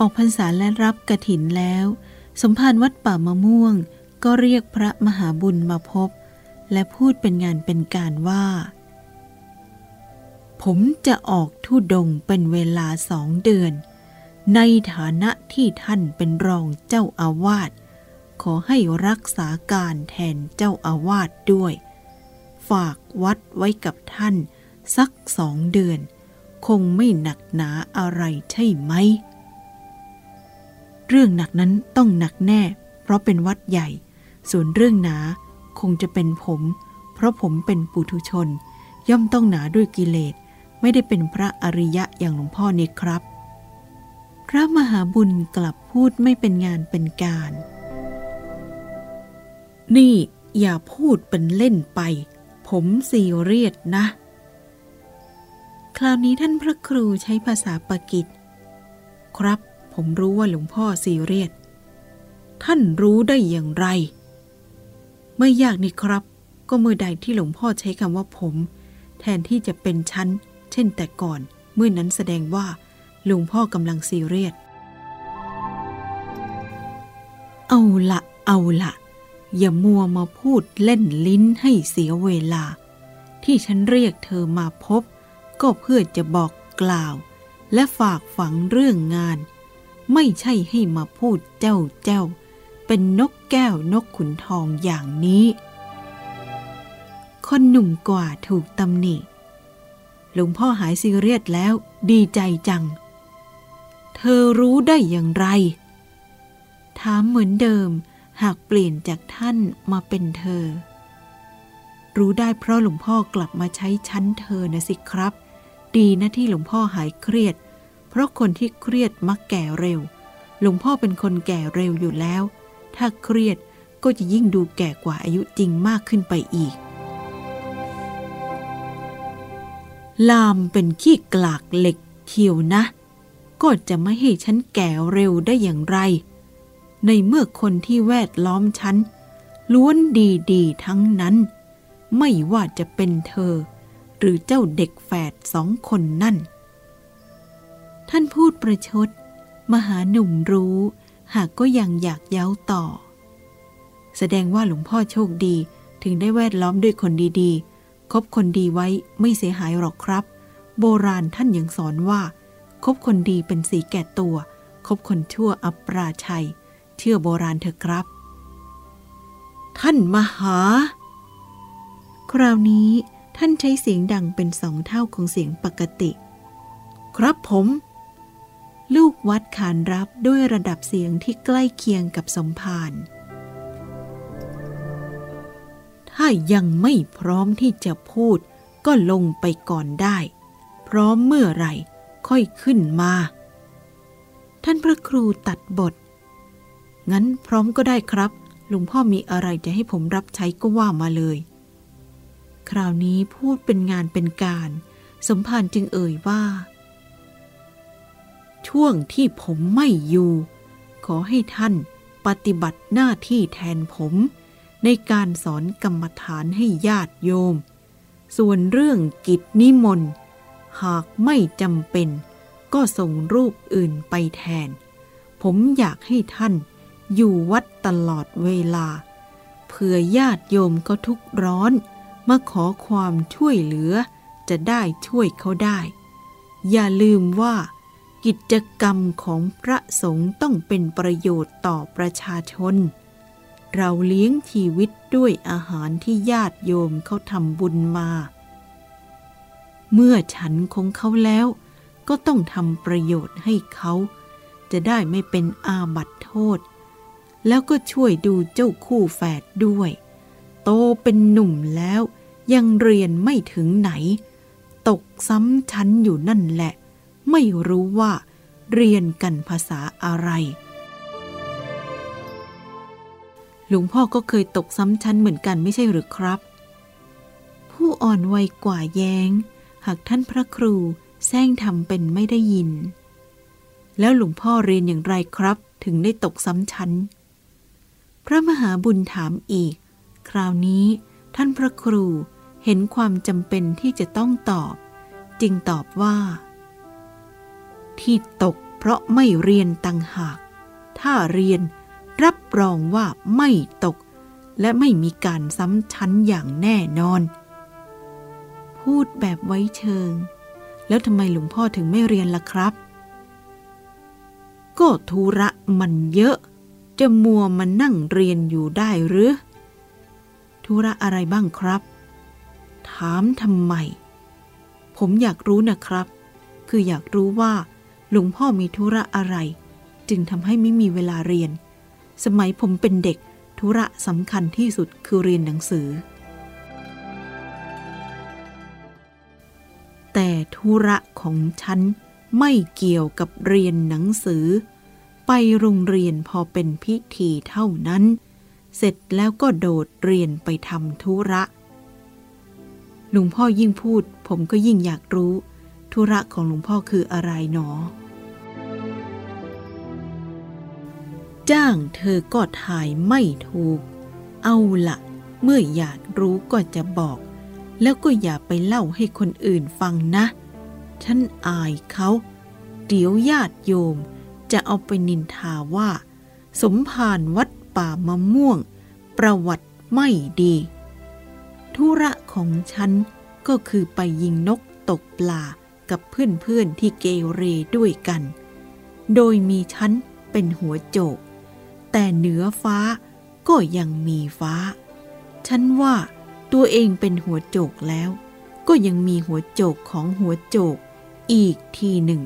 ออกพรรษาและรับกระถินแล้ว สมภารวัดป่ามะม่วง ก็เรียกพระมหาบุญมาพบ และพูดเป็นงานเป็นการว่า ผมจะออกทุดงเป็นเวลาสองเดือน ในฐานะที่ท่านเป็นรองเจ้าอาวาสขอให้รักษาการแทนเจ้าอาวาสด้วย ฝากวัดไว้กับท่าน สักสองเดือน คงไม่หนักหนาอะไรใช่ไหม เรื่องหนักนั้นต้องหนักแน่ เพราะเป็นวัดใหญ่ ส่วนเรื่องหนาคงจะเป็นผม เพราะผมเป็นปุถุชน ย่อมต้องหนาด้วยกิเลส ไม่ได้เป็นพระอริยะอย่างหลวงพ่อนี่ครับ พระมหาบุญกลับพูดไม่เป็นงานเป็นการ นี่อย่าพูดเป็นเล่นไป ผมซีเรียสนะ คราวนี้ท่านพระครูใช้ภาษาปากิจ ครับ ผมรู้ว่าหลวงพ่อซีเรียส ท่านรู้ได้อย่างไร ไม่ยากนี่ครับ ก็เมื่อใดที่หลวงพ่อใช้คำว่าผม แทนที่จะเป็นชั้น เช่นแต่ก่อน เมื่อนนั้นแสดงว่าหลวงพ่อกำลังซีเรียส เอาละเอาละอย่ามัวมาพูดเล่นลิ้นให้เสียเวลา ที่ฉันเรียกเธอมาพบ ก็เพื่อจะบอกกล่าว และฝากฝังเรื่องงาน ไม่ใช่ให้มาพูดเจ้าเจ้า เป็นนกแก้วนกขุนทองอย่างนี้ คนหนุ่มกว่าถูกตำหนิหลวงพ่อหายซีเรียสแล้วดีใจจัง เธอรู้ได้อย่างไร ถามเหมือนเดิมหากเปลี่ยนจากท่านมาเป็นเธอ รู้ได้เพราะหลวงพ่อกลับมาใช้ชั้นเธอนะสิครับ ดีนะที่หลวงพ่อหายเครียดเพราะคนที่เครียดมักแก่เร็ว หลวงพ่อเป็นคนแก่เร็วอยู่แล้ว ถ้าเครียดก็จะยิ่งดูแก่กว่าอายุจริงมากขึ้นไปอีก ลามเป็นขี้กลากเหล็กเขียวนะ ก็จะไม่ให้ฉันแก่เร็วได้อย่างไร ในเมื่อคนที่แวดล้อมฉัน ล้วนดีๆทั้งนั้น ไม่ว่าจะเป็นเธอ หรือเจ้าเด็กแฝดสองคนนั่น ท่านพูดประชด มหาหนุ่มรู้ หากก็ยังอยากเย้าต่อ แสดงว่าหลวงพ่อโชคดีถึงได้แวดล้อมด้วยคนดีๆ คบคนดีไว้ไม่เสียหายหรอกครับ โบราณท่านยังสอนว่า คบคนดีเป็นสีแก่ตัว คบคนชั่วอัปราชัย เชื่อโบราณเถอะครับ ท่านมหา คราวนี้ท่านใช้เสียงดังเป็นสองเท่าของเสียงปกติ ครับผม ลูกวัดขานรับด้วยระดับเสียงที่ใกล้เคียงกับสมภาร ถ้ายังไม่พร้อมที่จะพูดก็ลงไปก่อนได้ พร้อมเมื่อไหร่ค่อยขึ้นมา ท่านพระครูตัดบท งั้นพร้อมก็ได้ครับ หลวงพ่อมีอะไรจะให้ผมรับใช้ก็ว่ามาเลย คราวนี้พูดเป็นงานเป็นการ สมภารจึงเอ่ยว่า ช่วงที่ผมไม่อยู่ ขอให้ท่านปฏิบัติหน้าที่แทนผม ในการสอนกรรมฐานให้ญาติโยม ส่วนเรื่องกิจนิมนต์ หากไม่จำเป็น ก็ส่งรูปอื่นไปแทน ผมอยากให้ท่านอยู่วัดตลอดเวลา เผื่อญาติโยมก็ทุกข์ร้อน มาขอความช่วยเหลือ จะได้ช่วยเขาได้ อย่าลืมว่า กิจกรรมของพระสงฆ์ต้องเป็นประโยชน์ต่อประชาชน เราเลี้ยงชีวิตด้วยอาหารที่ญาติโยมเขาทำบุญมา เมื่อฉันของเขาแล้วก็ต้องทำประโยชน์ให้เขา จะได้ไม่เป็นอาบัติโทษ แล้วก็ช่วยดูเจ้าคู่แฝดด้วย โตเป็นหนุ่มแล้วยังเรียนไม่ถึงไหน ตกซ้ำชั้นอยู่นั่นแหละ ไม่รู้ว่าเรียนกันภาษาอะไร หลวงพ่อก็เคยตกซ้ำชั้นเหมือนกันไม่ใช่หรือครับ ผู้อ่อนวัยกว่าแย้ง หากท่านพระครูแซงทำเป็นไม่ได้ยิน แล้วหลวงพ่อเรียนอย่างไรครับ ถึงได้ตกซ้ำชั้น พระมหาบุญถามอีก คราวนี้ท่านพระครูเห็นความจำเป็นที่จะต้องตอบ จึงตอบว่า ที่ตกเพราะไม่เรียนตังหาก ถ้าเรียนรับรองว่าไม่ตก และไม่มีการซ้ำชั้นอย่างแน่นอน พูดแบบไว้เชิง แล้วทำไมหลวงพ่อถึงไม่เรียนล่ะครับ ก็ธุระมันเยอะ จะมัวมานั่งเรียนอยู่ได้หรือ ธุระอะไรบ้างครับ ถามทำไม ผมอยากรู้นะครับ คืออยากรู้ว่า หลวงพ่อมีธุระอะไร จึงทำให้ไม่มีเวลาเรียน สมัยผมเป็นเด็กธุระสำคัญที่สุดคือเรียนหนังสือ แต่ธุระของฉันไม่เกี่ยวกับเรียนหนังสือ ไปโรงเรียนพอเป็นพิธีเท่านั้น เสร็จแล้วก็โดดเรียนไปทำธุระหลวงพ่อยิ่งพูด ผมก็ยิ่งอยากรู้ ธุระของหลวงพ่อคืออะไรหนอ จ้างเธอก็ถ่ายไม่ถูก เอาละเมื่ออยากรู้ก็จะบอก แล้วก็อย่าไปเล่าให้คนอื่นฟังนะ ฉันอายเขา เดี๋ยวญาติโยมจะเอาไปนินทาว่า สมภารวัดป่ามะม่วง ประวัติไม่ดี ธุระของฉันก็คือไปยิงนกตกปลากับเพื่อนๆที่เกเรด้วยกัน โดยมีฉันเป็นหัวโจก แต่เหนือฟ้าก็ยังมีฟ้า ฉันว่าตัวเองเป็นหัวโจกแล้ว ก็ยังมีหัวโจกของหัวโจกอีกทีหนึ่ง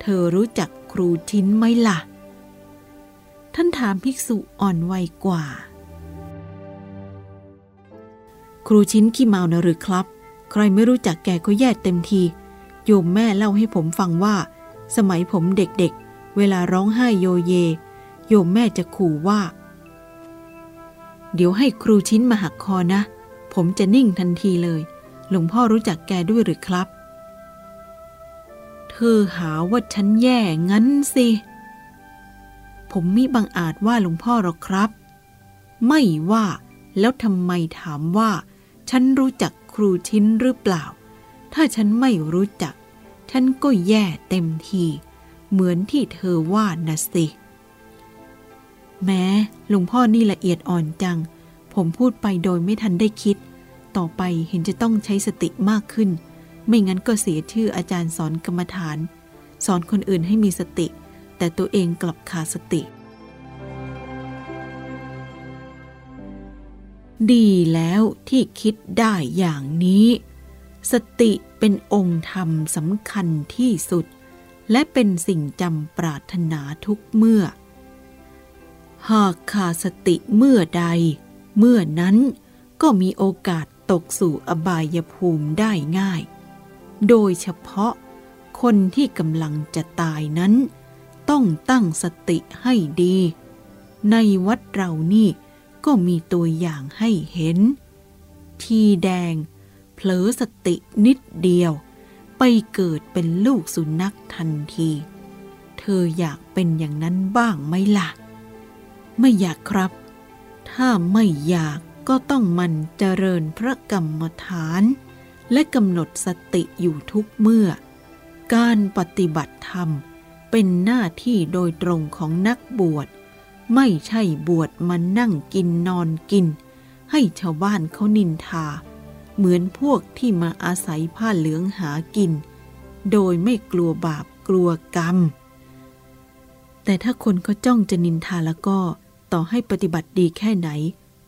เธอรู้จักครูชิ้นไหมล่ะ ท่านถามภิกษุอ่อนวัยกว่า ครูชิ้นขี้เมานะหรือครับ ใครไม่รู้จักแกก็แย่เต็มที โยมแม่เล่าให้ผมฟังว่า สมัยผมเด็กๆเวลาร้องไห้โยเย โยมแม่จะขู่ว่า เดี๋ยวให้ครูชิ้นมาหักคอนะ ผมจะนิ่งทันทีเลย หลวงพ่อรู้จักแกด้วยหรือครับ เธอหาว่าฉันแย่งั้นสิ ผมมิบังอาจว่าหลวงพ่อหรอกครับ ไม่ว่าแล้วทำไมถามว่า ฉันรู้จักครูชิ้นหรือเปล่า ถ้าฉันไม่รู้จัก ฉันก็แย่เต็มที เหมือนที่เธอว่านะสิ แม้หลวงพ่อนี่ละเอียดอ่อนจัง ผมพูดไปโดยไม่ทันได้คิด ต่อไปเห็นจะต้องใช้สติมากขึ้น ไม่งั้นก็เสียชื่ออาจารย์สอนกรรมฐาน สอนคนอื่นให้มีสติ แต่ตัวเองกลับขาดสติ ดีแล้วที่คิดได้อย่างนี้ สติเป็นองค์ธรรมสำคัญที่สุด และเป็นสิ่งจำปรารถนาทุกเมื่อ หากขาดสติเมื่อใด เมื่อนั้นก็มีโอกาสตกสู่อบายภูมิได้ง่าย โดยเฉพาะคนที่กำลังจะตายนั้น ต้องตั้งสติให้ดี ในวัดเรานี่ก็มีตัวอย่างให้เห็น ทีแดง เผลอสตินิดเดียว ไปเกิดเป็นลูกสุนัขทันที เธออยากเป็นอย่างนั้นบ้างไหมล่ะ ไม่อยากครับ ถ้าไม่อยากก็ต้องมันเจริญพระกรรมฐาน และกำหนดสติอยู่ทุกเมื่อ การปฏิบัติธรรมเป็นหน้าที่โดยตรงของนักบวช ไม่ใช่บวชมานั่งกินนอนกิน ให้ชาวบ้านเขานินทา เหมือนพวกที่มาอาศัยผ้าเหลืองหากิน โดยไม่กลัวบาปกลัวกรรม แต่ถ้าคนเขาจ้องจะนินทาแล้วก็ ต่อให้ปฏิบัติดีแค่ไหน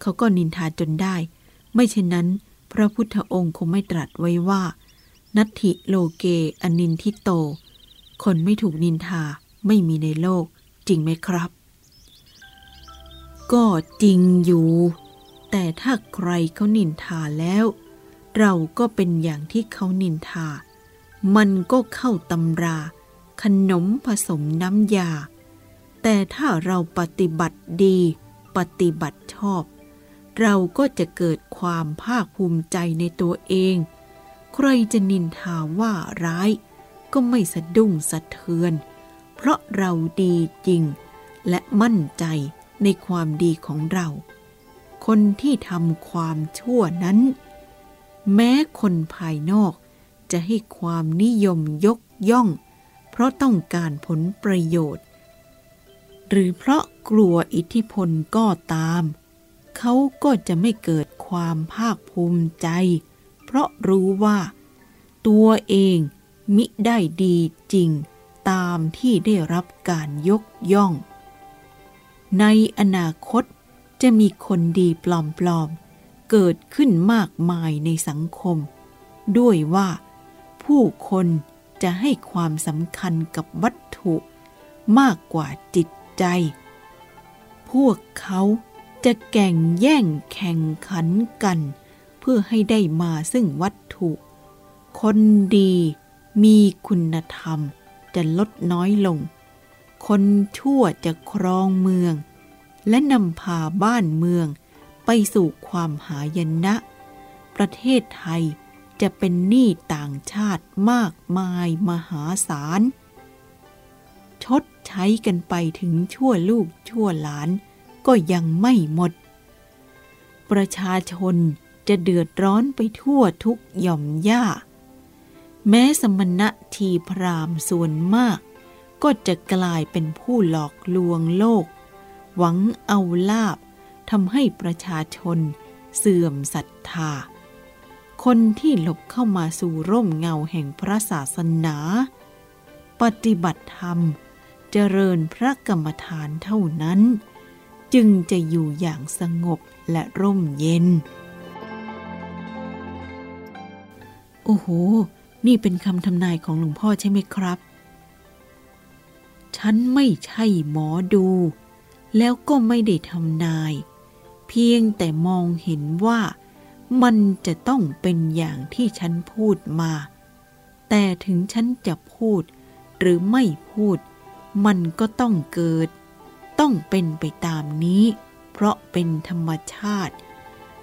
เขาก็นินทาจนได้ ไม่เช่นนั้น พระพุทธองค์คงไม่ตรัสไว้ว่า นัตถิโลเกอนินทิโต คนไม่ถูกนินทาไม่มีในโลก จริงไหมครับ ก็จริงอยู่ แต่ถ้าใครเขานินทาแล้ว เราก็เป็นอย่างที่เขานินทา มันก็เข้าตำรา ขนมผสมน้ำยา แต่ถ้าเราปฏิบัติดี ปฏิบัติชอบ เราก็จะเกิดความภาคภูมิใจในตัวเอง ใครจะนินทาว่าร้าย ก็ไม่สะดุ้งสะเทือน เพราะเราดีจริง และมั่นใจในความดีของเรา คนที่ทำความชั่วนั้น แม้คนภายนอกจะให้ความนิยมยกย่อง เพราะต้องการผลประโยชน์ หรือเพราะกลัวอิทธิพลก็ตาม เขาก็จะไม่เกิดความภาคภูมิใจ เพราะรู้ว่า ตัวเองมิได้ดีจริงตามที่ได้รับการยกย่อง ในอนาคตจะมีคนดีปลอมๆ เกิดขึ้นมากมายในสังคม ด้วยว่า ผู้คนจะให้ความสำคัญกับวัตถุมากกว่าจิต ใจ พวกเขาจะแก่งแย่งแข่งขันกัน เพื่อให้ได้มาซึ่งวัตถุ คนดีมีคุณธรรมจะลดน้อยลง คนชั่วจะครองเมือง และนำพาบ้านเมืองไปสู่ความหายนะ ประเทศไทยจะเป็นหนี้ต่างชาติมากมายมหาศาล ชดใช้กันไปถึงชั่วลูกชั่วหลาน ก็ยังไม่หมด ประชาชนจะเดือดร้อนไปทั่วทุกหย่อมหญ้า แม้สมณะทีพรามส่วนมาก ก็จะกลายเป็นผู้หลอกลวงโลก หวังเอาลาบทำให้ประชาชนเสื่อมศรัทธา คนที่หลบเข้ามาสู่ร่มเงาแห่งพระศาสนา ปฏิบัติธรรม เจริญพระกรรมฐานเท่านั้น จึงจะอยู่อย่างสงบและร่มเย็น โอ้โห นี่เป็นคำทำนายของหลวงพ่อใช่ไหมครับ ฉันไม่ใช่หมอดู แล้วก็ไม่ได้ทำนาย เพียงแต่มองเห็นว่ามันจะต้องเป็นอย่างที่ฉันพูดมา แต่ถึงฉันจะพูดหรือไม่พูด มันก็ต้องเกิด ต้องเป็นไปตามนี้ เพราะเป็นธรรมชาติ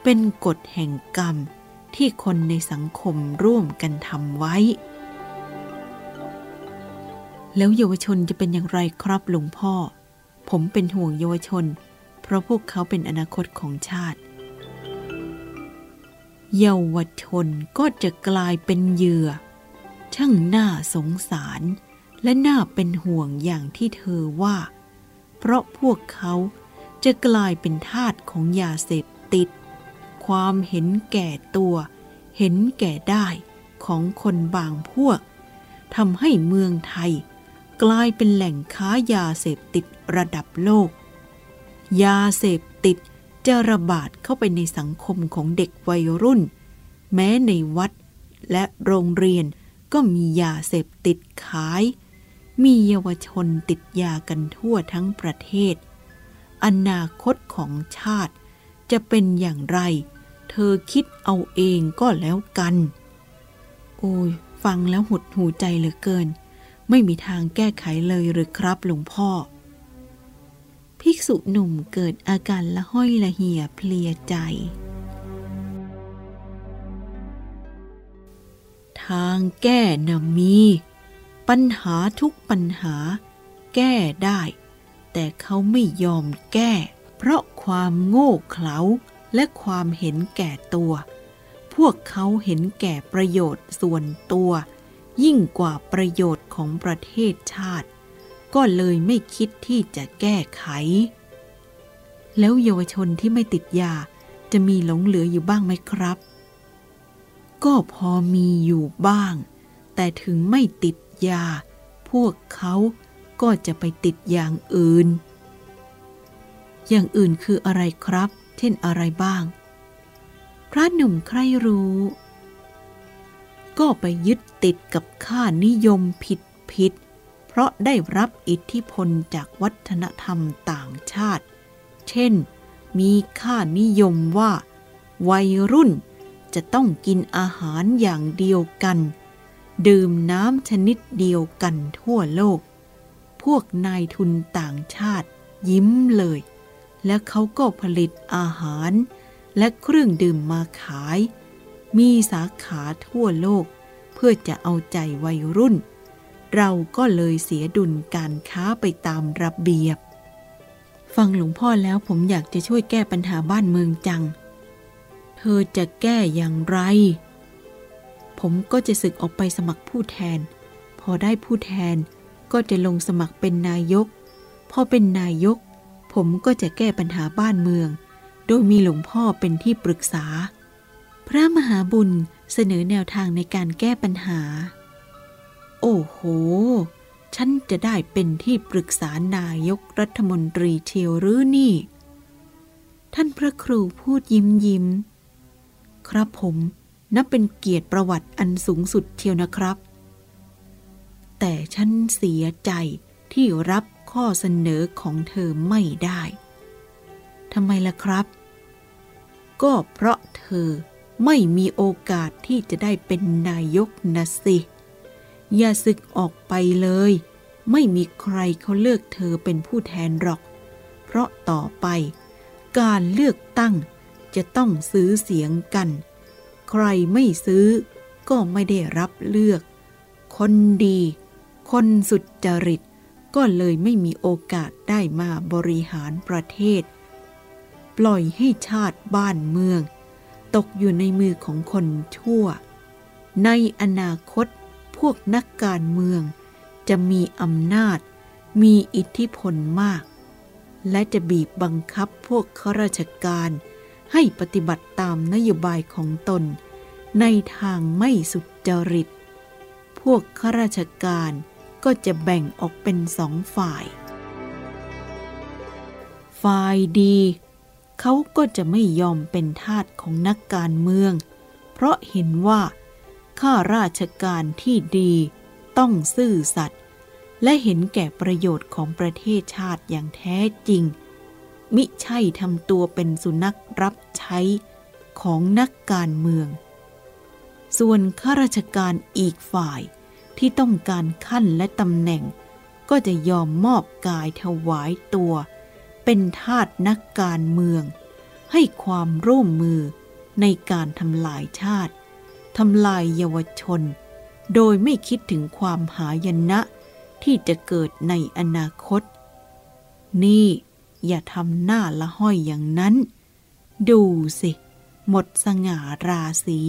เป็นกฎแห่งกรรมที่คนในสังคมร่วมกันทำไว้ แล้วเยาวชนจะเป็นอย่างไรครับหลวงพ่อ ผมเป็นห่วงเยาวชน เพราะพวกเขาเป็นอนาคตของชาติ เยาวชนก็จะกลายเป็นเหยื่อ ช่างน่าสงสาร และน่าเป็นห่วงอย่างที่เธอว่า เพราะพวกเขาจะกลายเป็นทาสของยาเสพติด ความเห็นแก่ตัว เห็นแก่ได้ของคนบางพวกทำให้เมืองไทย กลายเป็นแหล่งค้ายาเสพติดระดับโลก ยาเสพติดจะระบาดเข้าไปในสังคมของเด็กวัยรุ่น แม้ในวัดและโรงเรียนก็มียาเสพติดขาย มีเยาวชนติดยากันทั่วทั้งประเทศ อนาคตของชาติจะเป็นอย่างไร เธอคิดเอาเองก็แล้วกัน โอ้ย ฟังแล้วหดหูใจเหลือเกิน ไม่มีทางแก้ไขเลยหรือครับหลวงพ่อ ภิกษุหนุ่มเกิดอาการละห้อยละเหี่ยเพลียใจ ทางแก้นะมี ปัญหาทุกปัญหา แก้ได้ แต่เขาไม่ยอมแก้ เพราะความโง่เขลาและความเห็นแก่ตัว พวกเขาเห็นแก่ประโยชน์ส่วนตัว ยิ่งกว่าประโยชน์ของประเทศชาติ ก็เลยไม่คิดที่จะแก้ไข แล้วเยาวชนที่ไม่ติดยาจะมีหลงเหลืออยู่บ้างไหมครับ ก็พอมีอยู่บ้าง แต่ถึงไม่ติด ยา พวกเขาก็จะไปติดอย่างอื่น อย่างอื่นคืออะไรครับ เช่นอะไรบ้าง พระหนุ่มใครรู้ ก็ไปยึดติดกับค่านิยมผิดผิด เพราะได้รับอิทธิพลจากวัฒนธรรมต่างชาติ เช่น มีค่านิยมว่า วัยรุ่นจะต้องกินอาหารอย่างเดียวกัน ดื่มน้ำชนิดเดียวกันทั่วโลก พวกนายทุนต่างชาติยิ้มเลย และเขาก็ผลิตอาหาร และเครื่องดื่มมาขาย มีสาขาทั่วโลก เพื่อจะเอาใจวัยรุ่น เราก็เลยเสียดุลการค้าไปตามระเบียบ ฟังหลวงพ่อแล้วผมอยากจะช่วยแก้ปัญหาบ้านเมืองจัง เธอจะแก้อย่างไร ผมก็จะศึกออกไปสมัครผู้แทน พอได้ผู้แทนก็จะลงสมัครเป็นนายก พอเป็นนายก ผมก็จะแก้ปัญหาบ้านเมือง โดยมีหลวงพ่อเป็นที่ปรึกษา พระมหาบุญเสนอแนวทางในการแก้ปัญหา โอ้โห ฉันจะได้เป็นที่ปรึกษานายกรัฐมนตรีเชียวหรือนี่ ท่านพระครูพูดยิ้มยิ้ม ครับผม นับเป็นเกียรติประวัติอันสูงสุดเทียวนะครับ แต่ฉันเสียใจที่รับข้อเสนอของเธอไม่ได้ทำไมล่ะครับ ก็เพราะเธอไม่มีโอกาสที่จะได้เป็นนายกนะสิ อย่าศึกออกไปเลย ไม่มีใครเขาเลือกเธอเป็นผู้แทนหรอก เพราะต่อไป การเลือกตั้งจะต้องซื้อเสียงกัน ใครไม่ซื้อก็ไม่ได้รับเลือก คนดี คนสุดจริต ก็เลยไม่มีโอกาสได้มาบริหารประเทศ ปล่อยให้ชาติบ้านเมือง ตกอยู่ในมือของคนชั่ว ในอนาคตพวกนักการเมือง จะมีอำนาจ มีอิทธิพลมาก และจะบีบบังคับพวกข้าราชการ ให้ปฏิบัติตามนโยบายของตน ในทางไม่สุจริต พวกข้าราชการก็จะแบ่งออกเป็นสองฝ่าย ฝ่ายดี เขาก็จะไม่ยอมเป็นทาสของนักการเมือง เพราะเห็นว่าข้าราชการที่ดีต้องซื่อสัตย์และเห็นแก่ประโยชน์ของประเทศชาติอย่างแท้จริง มิใช่ทำตัวเป็นสุนัขรับใช้ของนักการเมือง ส่วนข้าราชการอีกฝ่ายที่ต้องการขั้นและตำแหน่ง ก็จะยอมมอบกายถวายตัว เป็นทาสนักการเมือง ให้ความร่วมมือในการทำลายชาติทำลายเยาวชน โดยไม่คิดถึงความหายนะที่จะเกิดในอนาคต นี่ อย่าทำหน้าละห้อยอย่างนั้น ดูสิ หมดสง่าราศี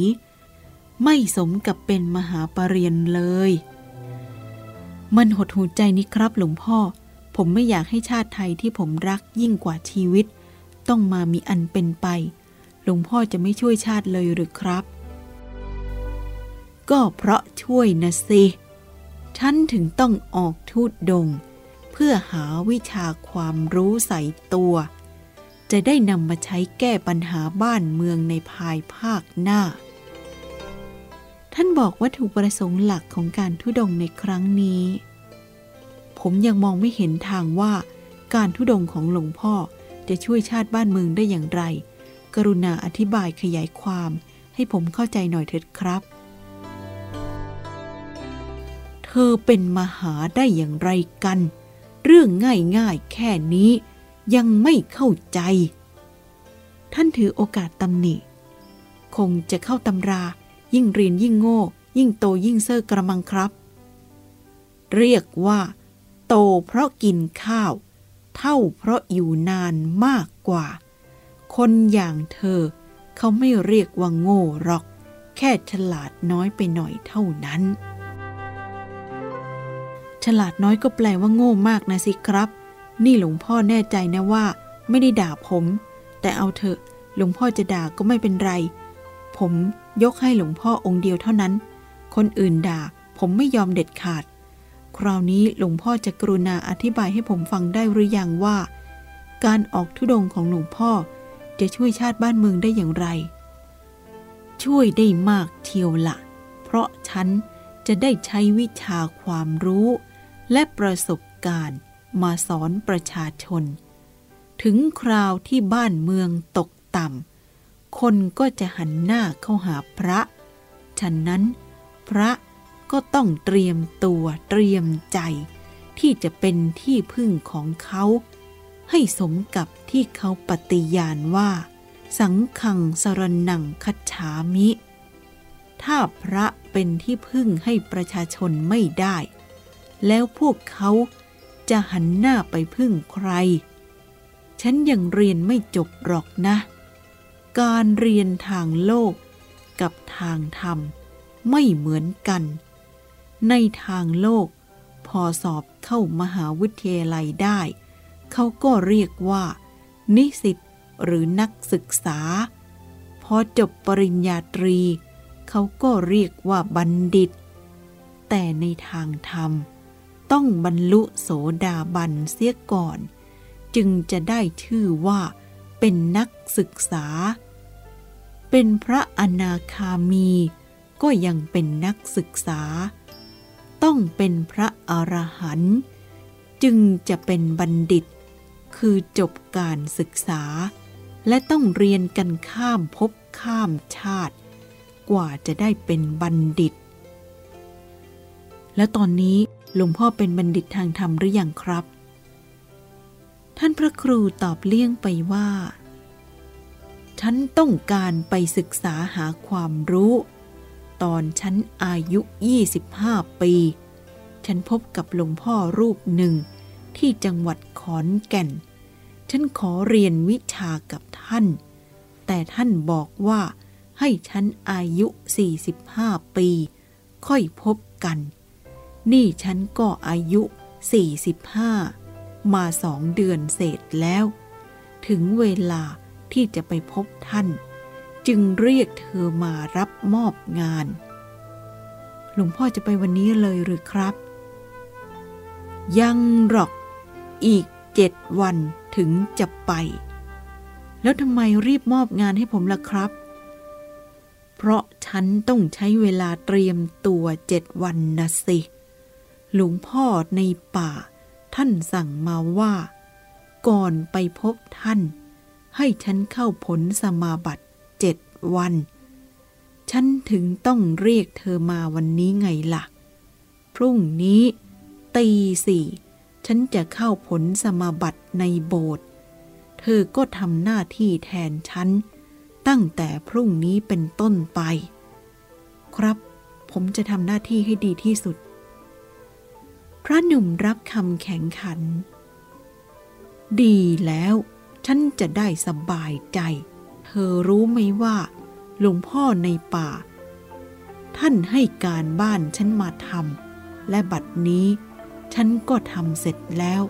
ไม่สมกับเป็นมหาปรริญญาเลย มันหดหูใจนี่ครับหลวงพ่อ ผมไม่อยากให้ชาติไทยที่ผมรักยิ่งกว่าชีวิต ต้องมามีอันเป็นไป หลวงพ่อจะไม่ช่วยชาติเลยหรือครับ ก็เพราะช่วยนะสิฉันถึงต้องออกทูตดง เพื่อหาวิชาความรู้ใส่ตัว จะได้นำมาใช้แก้ปัญหาบ้านเมืองในภายภาคหน้า ท่านบอกวัตถุประสงค์หลักของการทุดงในครั้งนี้ ผมยังมองไม่เห็นทางว่าการทุดงของหลวงพ่อจะช่วยชาติบ้านเมืองได้อย่างไร กรุณาอธิบายขยายความให้ผมเข้าใจหน่อยเถิดครับ เธอเป็นมหาได้อย่างไรกัน เรื่องง่ายๆแค่นี้ยังไม่เข้าใจ ท่านถือโอกาสตำหนิ คงจะเข้าตำรา ยิ่งเรียนยิ่งโง่ ยิ่งโตยิ่งเซ่อกระมังครับ เรียกว่า โตเพราะกินข้าว เท่าเพราะอยู่นานมากกว่า คนอย่างเธอ เขาไม่เรียกว่าโง่หรอก แค่ฉลาดน้อยไปหน่อยเท่านั้น ฉลาดน้อยก็แปลว่าโง่มากนะสิครับ นี่หลวงพ่อแน่ใจนะว่า ไม่ได้ด่าผม แต่เอาเถอะ หลวงพ่อจะด่าก็ไม่เป็นไร ผมยกให้หลวงพ่อองค์เดียวเท่านั้น คนอื่นด่า ผมไม่ยอมเด็ดขาด คราวนี้หลวงพ่อจะกรุณาอธิบายให้ผมฟังได้หรือยังว่า การออกทุดงของหลวงพ่อ จะช่วยชาติบ้านเมืองได้อย่างไร ช่วยได้มากเทียวละ เพราะฉันจะได้ใช้วิชาความรู้ และประสบการณ์มาสอนประชาชน ถึงคราวที่บ้านเมืองตกต่ำ คนก็จะหันหน้าเข้าหาพระ ฉะนั้นพระก็ต้องเตรียมตัวเตรียมใจ ที่จะเป็นที่พึ่งของเขา ให้สมกับที่เขาปฏิญาณว่า สังขังสรนังคัจฉามิ ถ้าพระเป็นที่พึ่งให้ประชาชนไม่ได้ แล้วพวกเขาจะหันหน้าไปพึ่งใคร ฉันยังเรียนไม่จบหรอกนะ การเรียนทางโลกกับทางธรรมไม่เหมือนกัน ในทางโลก พอสอบเข้ามหาวิทยาลัยได้ เขาก็เรียกว่า นิสิตหรือนักศึกษา พอจบปริญญาตรี เขาก็เรียกว่าบัณฑิต แต่ในทางธรรม ต้องบรรลุโสดาบันเสียก่อน จึงจะได้ชื่อว่าเป็นนักศึกษา เป็นพระอนาคามีก็ยังเป็นนักศึกษา ต้องเป็นพระอรหันต์จึงจะเป็นบัณฑิต คือจบการศึกษา และต้องเรียนกันข้ามภพข้ามชาติ กว่าจะได้เป็นบัณฑิต แล้วตอนนี้ หลวงพ่อเป็นบัณฑิตทางธรรมหรืออยังครับ ท่านพระครูตอบเลี่ยงไปว่า ฉันต้องการไปศึกษาหาความรู้ ตอนฉันอายุ 25 ปี ฉันพบกับหลวงพ่อรูปหนึ่งที่จังหวัดขอนแก่น ฉันขอเรียนวิชากับท่าน แต่ท่านบอกว่าให้ฉันอายุ 45 ปี ค่อยพบกัน นี่ฉันก็อายุ 45 มาสองเดือนเศษแล้ว ถึงเวลาที่จะไปพบท่าน จึงเรียกเธอมารับมอบงาน หลวงพ่อจะไปวันนี้เลยหรือครับ ยังหรอกอีกเจ็ดวันถึงจะไป แล้วทำไมรีบมอบงานให้ผมล่ะครับ เพราะฉันต้องใช้เวลาเตรียมตัวเจ็ดวันนะสิ หลวงพ่อในป่า ท่านสั่งมาว่า ก่อนไปพบท่าน ให้ฉันเข้าผลสมาบัติเจ็ดวัน ฉันถึงต้องเรียกเธอมาวันนี้ไงละ่ะ พรุ่งนี้ตีสี่ฉันจะเข้าผลสมาบัติในโบสถ์เธอก็ทำหน้าที่แทนฉัน ตั้งแต่พรุ่งนี้เป็นต้นไป ครับ ผมจะทำหน้าที่ให้ดีที่สุด พระหนุ่มรับคำแข็งขัน ดีแล้วฉันจะได้สบายใจ เธอรู้ไหมว่าหลวงพ่อในป่า ท่านให้การบ้านฉันมาทำและบัดนี้ฉันก็ทำเสร็จแล้ว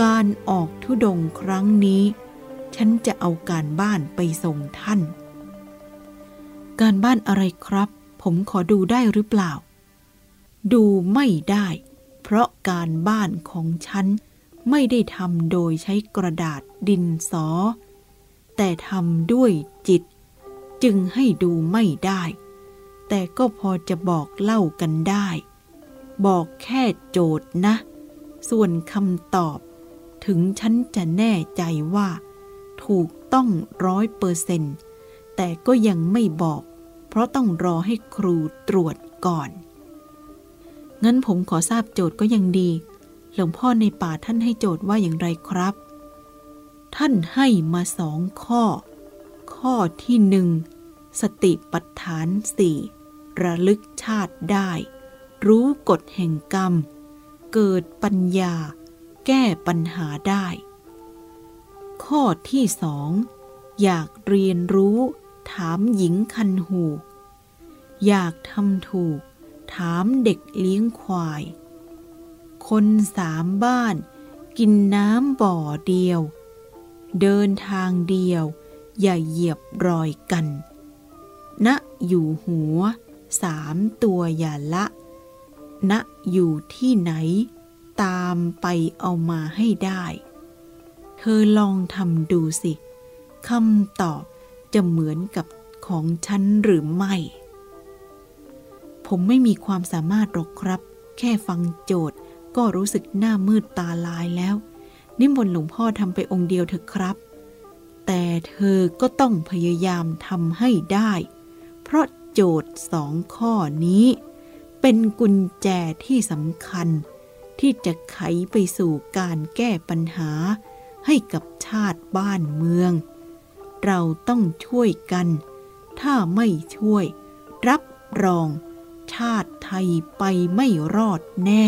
การออกทุดงครั้งนี้ ฉันจะเอาการบ้านไปส่งท่าน การบ้านอะไรครับ ผมขอดูได้หรือเปล่า ดูไม่ได้ เพราะการบ้านของฉันไม่ได้ทำโดยใช้กระดาษดินสอ แต่ทำด้วยจิต จึงให้ดูไม่ได้ แต่ก็พอจะบอกเล่ากันได้ บอกแค่โจทย์นะ ส่วนคำตอบ ถึงฉันจะแน่ใจว่า ถูกต้องร้อยเปอร์เซนต์แต่ก็ยังไม่บอก เพราะต้องรอให้ครูตรวจก่อน งั้นผมขอทราบโจทย์ก็ยังดี หลวงพ่อในป่าท่านให้โจทย์ว่าอย่างไรครับ ท่านให้มาสองข้อ ข้อที่หนึ่งสติปัฏฐานสี่ระลึกชาติได้ รู้กฎแห่งกรรม เกิดปัญญา แก้ปัญหาได้ ข้อที่สองอยากเรียนรู้ ถามหญิงคันหู อยากทำถูก ถามเด็กเลี้ยงควาย คนสามบ้าน กินน้ำบ่อเดียว เดินทางเดียว อย่าเหยียบรอยกันณอยู่หัวสามตัวอย่าละณอยู่ที่ไหน ตามไปเอามาให้ได้ เธอลองทำดูสิคำตอบจะเหมือนกับของฉันหรือไม่ ผมไม่มีความสามารถหรอกครับ แค่ฟังโจทย์ ก็รู้สึกหน้ามืดตาลายแล้ว นิมนต์หลวงพ่อทำไปองค์เดียวเถอะครับ แต่เธอก็ต้องพยายามทำให้ได้ เพราะโจทย์สองข้อนี้ เป็นกุญแจที่สำคัญ ที่จะไขไปสู่การแก้ปัญหา ให้กับชาติบ้านเมือง เราต้องช่วยกัน ถ้าไม่ช่วย รับรอง ชาติไทยไปไม่รอดแน่